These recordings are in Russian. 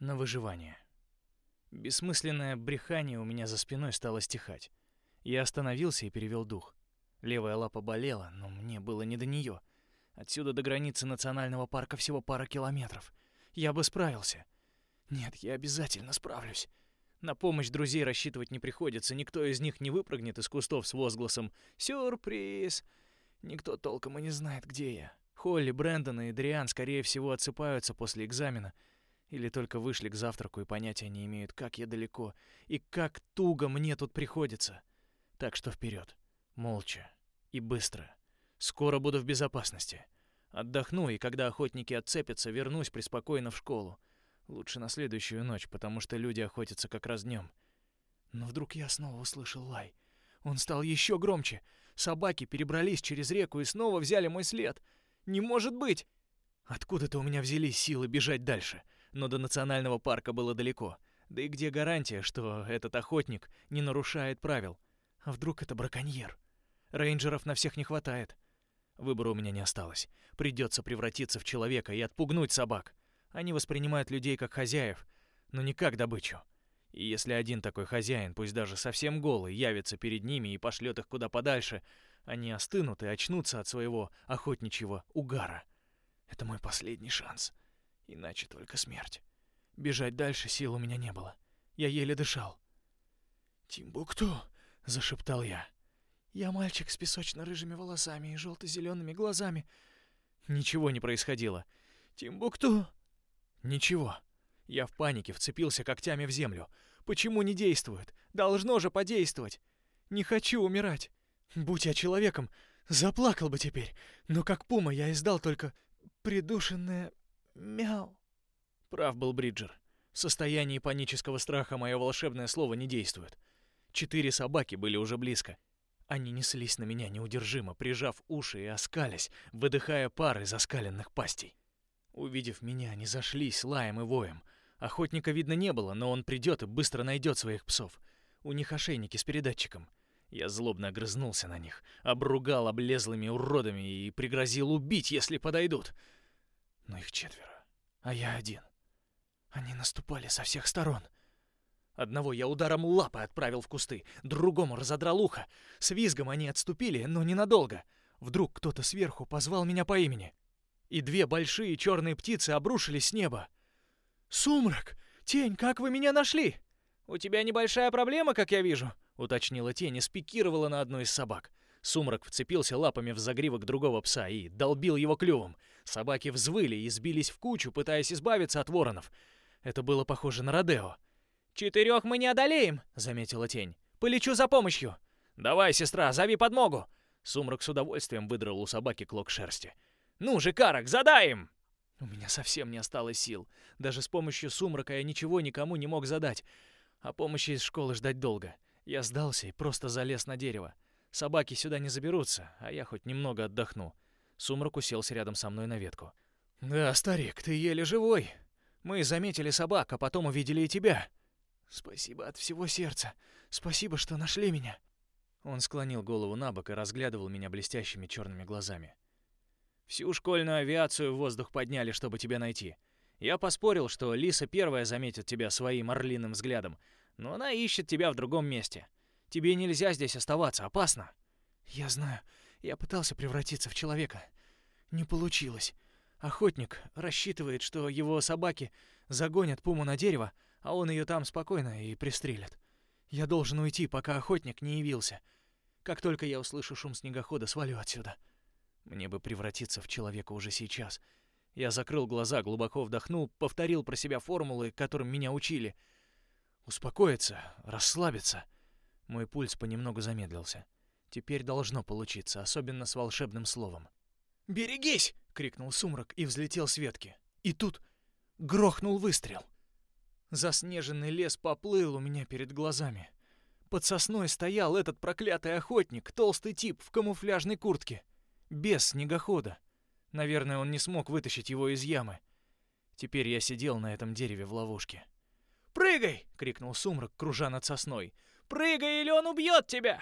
на выживание. Бессмысленное брехание у меня за спиной стало стихать. Я остановился и перевел дух. Левая лапа болела, но мне было не до нее. Отсюда до границы национального парка всего пара километров. Я бы справился. Нет, я обязательно справлюсь. На помощь друзей рассчитывать не приходится, никто из них не выпрыгнет из кустов с возгласом «Сюрприз!». Никто толком и не знает, где я. Холли, Брэндон и Дриан, скорее всего, отсыпаются после экзамена или только вышли к завтраку и понятия не имеют, как я далеко и как туго мне тут приходится. Так что вперед, молча и быстро. Скоро буду в безопасности. Отдохну, и когда охотники отцепятся, вернусь преспокойно в школу. Лучше на следующую ночь, потому что люди охотятся как раз днем. Но вдруг я снова услышал лай. Он стал еще громче. Собаки перебрались через реку и снова взяли мой след. Не может быть! Откуда-то у меня взялись силы бежать дальше, но до национального парка было далеко. Да и где гарантия, что этот охотник не нарушает правил? А вдруг это браконьер? Рейнджеров на всех не хватает. Выбора у меня не осталось. Придется превратиться в человека и отпугнуть собак. Они воспринимают людей как хозяев, но не как добычу. И если один такой хозяин, пусть даже совсем голый, явится перед ними и пошлет их куда подальше, они остынут и очнутся от своего охотничьего угара. Это мой последний шанс. Иначе только смерть. Бежать дальше сил у меня не было. Я еле дышал. «Тимбукту!» — зашептал я. «Я мальчик с песочно-рыжими волосами и желто-зелеными глазами». Ничего не происходило. «Тимбукту!» Ничего. Я в панике вцепился когтями в землю. Почему не действует? Должно же подействовать. Не хочу умирать. Будь я человеком, заплакал бы теперь. Но как пума я издал только придушенное мяу. Прав был Бриджер. В состоянии панического страха мое волшебное слово не действует. Четыре собаки были уже близко. Они неслись на меня неудержимо, прижав уши и оскалясь, выдыхая пары заскаленных пастей. Увидев меня, они зашлись лаем и воем. Охотника видно не было, но он придет и быстро найдет своих псов. У них ошейники с передатчиком. Я злобно огрызнулся на них, обругал облезлыми уродами и пригрозил убить, если подойдут. Но их четверо, а я один. Они наступали со всех сторон. Одного я ударом лапы отправил в кусты, другому разодрал ухо. С визгом они отступили, но ненадолго. Вдруг кто-то сверху позвал меня по имени и две большие черные птицы обрушились с неба. «Сумрак! Тень, как вы меня нашли?» «У тебя небольшая проблема, как я вижу», — уточнила тень и спикировала на одну из собак. Сумрак вцепился лапами в загривок другого пса и долбил его клювом. Собаки взвыли и сбились в кучу, пытаясь избавиться от воронов. Это было похоже на Родео. «Четырех мы не одолеем», — заметила тень. «Полечу за помощью». «Давай, сестра, зови подмогу». Сумрак с удовольствием выдрал у собаки клок шерсти. Ну же, Карак, задай им!» У меня совсем не осталось сил. Даже с помощью сумрака я ничего никому не мог задать. А помощи из школы ждать долго. Я сдался и просто залез на дерево. Собаки сюда не заберутся, а я хоть немного отдохну. Сумрак уселся рядом со мной на ветку. «Да, старик, ты еле живой. Мы заметили собак, а потом увидели и тебя. Спасибо от всего сердца. Спасибо, что нашли меня». Он склонил голову на бок и разглядывал меня блестящими черными глазами. Всю школьную авиацию в воздух подняли, чтобы тебя найти. Я поспорил, что Лиса первая заметит тебя своим орлиным взглядом, но она ищет тебя в другом месте. Тебе нельзя здесь оставаться, опасно. Я знаю. Я пытался превратиться в человека. Не получилось. Охотник рассчитывает, что его собаки загонят пуму на дерево, а он ее там спокойно и пристрелит. Я должен уйти, пока охотник не явился. Как только я услышу шум снегохода, свалю отсюда. Мне бы превратиться в человека уже сейчас. Я закрыл глаза, глубоко вдохнул, повторил про себя формулы, которым меня учили. Успокоиться, расслабиться. Мой пульс понемногу замедлился. Теперь должно получиться, особенно с волшебным словом. «Берегись!» — крикнул сумрак и взлетел с ветки. И тут грохнул выстрел. Заснеженный лес поплыл у меня перед глазами. Под сосной стоял этот проклятый охотник, толстый тип в камуфляжной куртке без снегохода. Наверное, он не смог вытащить его из ямы. Теперь я сидел на этом дереве в ловушке. «Прыгай!» — крикнул сумрак, кружа над сосной. «Прыгай, или он убьет тебя!»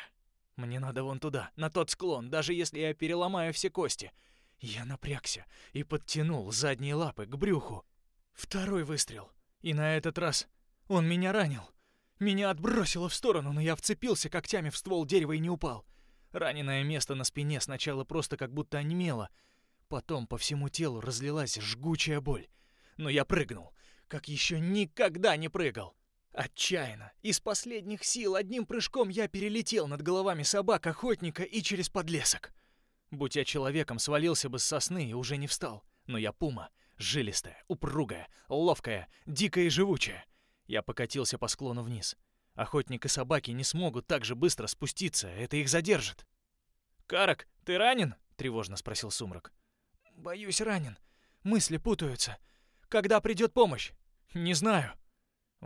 Мне надо вон туда, на тот склон, даже если я переломаю все кости. Я напрягся и подтянул задние лапы к брюху. Второй выстрел. И на этот раз он меня ранил. Меня отбросило в сторону, но я вцепился когтями в ствол дерева и не упал. Раненое место на спине сначала просто как будто онемело, потом по всему телу разлилась жгучая боль. Но я прыгнул, как еще никогда не прыгал. Отчаянно, из последних сил, одним прыжком я перелетел над головами собак, охотника и через подлесок. Будь я человеком, свалился бы с сосны и уже не встал. Но я пума, жилистая, упругая, ловкая, дикая и живучая. Я покатился по склону вниз. Охотник и собаки не смогут так же быстро спуститься, это их задержит. «Карак, ты ранен?» — тревожно спросил Сумрак. «Боюсь, ранен. Мысли путаются. Когда придет помощь?» «Не знаю».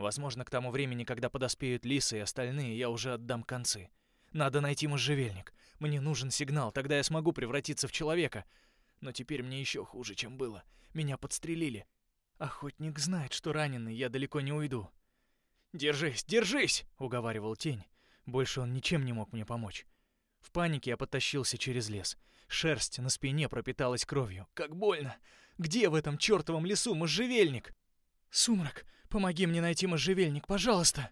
Возможно, к тому времени, когда подоспеют лисы и остальные, я уже отдам концы. Надо найти можжевельник. Мне нужен сигнал, тогда я смогу превратиться в человека. Но теперь мне еще хуже, чем было. Меня подстрелили. Охотник знает, что раненый, я далеко не уйду. «Держись, держись!» — уговаривал тень. Больше он ничем не мог мне помочь. В панике я потащился через лес. Шерсть на спине пропиталась кровью. Как больно! Где в этом чертовом лесу можжевельник? «Сумрак, помоги мне найти можжевельник, пожалуйста!»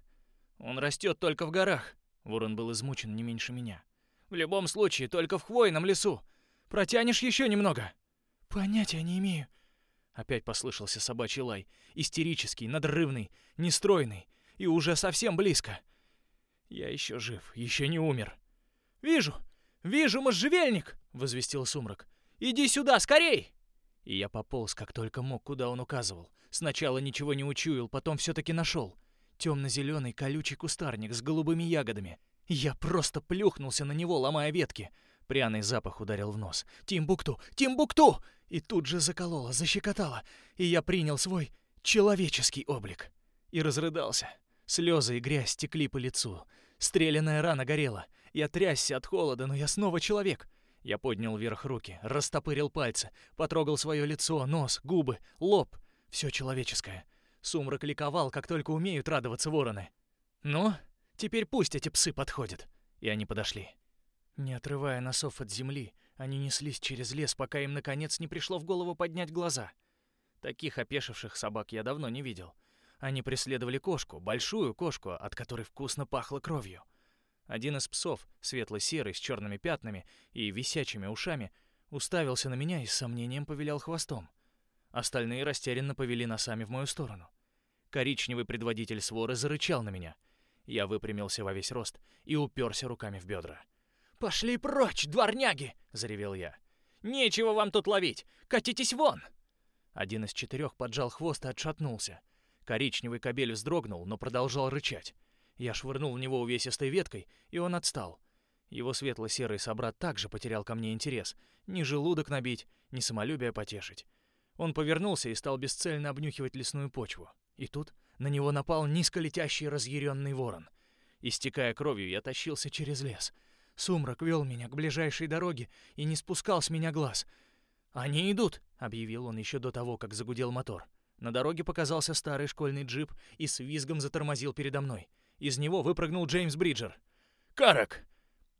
«Он растет только в горах!» Ворон был измучен не меньше меня. «В любом случае, только в хвойном лесу! Протянешь еще немного?» «Понятия не имею. Опять послышался собачий лай, истерический, надрывный, нестройный и уже совсем близко. Я еще жив, еще не умер. «Вижу! Вижу можжевельник!» — возвестил сумрак. «Иди сюда, скорей!» И я пополз, как только мог, куда он указывал. Сначала ничего не учуял, потом все-таки нашел. Темно-зеленый колючий кустарник с голубыми ягодами. Я просто плюхнулся на него, ломая ветки. Пряный запах ударил в нос. «Тимбукту! Тимбукту!» И тут же закололо, защекотало, и я принял свой человеческий облик. И разрыдался. Слезы и грязь текли по лицу. Стреляная рана горела. Я трясся от холода, но я снова человек. Я поднял вверх руки, растопырил пальцы, потрогал свое лицо, нос, губы, лоб. Все человеческое. Сумрак ликовал, как только умеют радоваться вороны. «Ну, теперь пусть эти псы подходят». И они подошли. Не отрывая носов от земли, они неслись через лес, пока им наконец не пришло в голову поднять глаза. Таких опешивших собак я давно не видел. Они преследовали кошку, большую кошку, от которой вкусно пахло кровью. Один из псов, светло-серый, с черными пятнами и висячими ушами, уставился на меня и с сомнением повилял хвостом. Остальные растерянно повели носами в мою сторону. Коричневый предводитель своры зарычал на меня. Я выпрямился во весь рост и уперся руками в бедра. «Пошли прочь, дворняги!» — заревел я. «Нечего вам тут ловить! Катитесь вон!» Один из четырех поджал хвост и отшатнулся. Коричневый кобель вздрогнул, но продолжал рычать. Я швырнул в него увесистой веткой, и он отстал. Его светло-серый собрат также потерял ко мне интерес. Ни желудок набить, ни самолюбие потешить. Он повернулся и стал бесцельно обнюхивать лесную почву. И тут на него напал низко летящий разъяренный ворон. Истекая кровью, я тащился через лес — Сумрак вел меня к ближайшей дороге и не спускал с меня глаз. «Они идут!» — объявил он еще до того, как загудел мотор. На дороге показался старый школьный джип и с визгом затормозил передо мной. Из него выпрыгнул Джеймс Бриджер. «Карак!»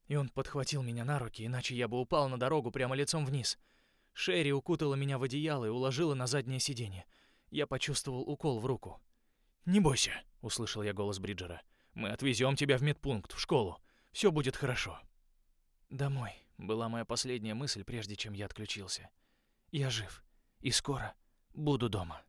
И он подхватил меня на руки, иначе я бы упал на дорогу прямо лицом вниз. Шерри укутала меня в одеяло и уложила на заднее сиденье. Я почувствовал укол в руку. «Не бойся», — услышал я голос Бриджера. «Мы отвезем тебя в медпункт, в школу. Все будет хорошо». «Домой» была моя последняя мысль, прежде чем я отключился. Я жив, и скоро буду дома.